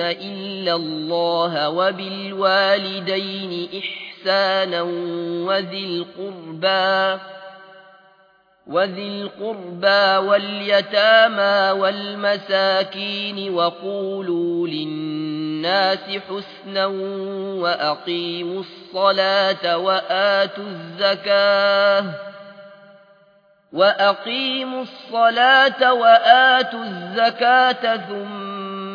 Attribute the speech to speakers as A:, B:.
A: إلا الله وبالوالدين إحسانا وذي القربى وذي القربى واليتامى والمساكين وقولوا للناس حسنا وأقيموا الصلاة وآتوا الزكاة وأقيموا الصلاة وآتوا الزكاة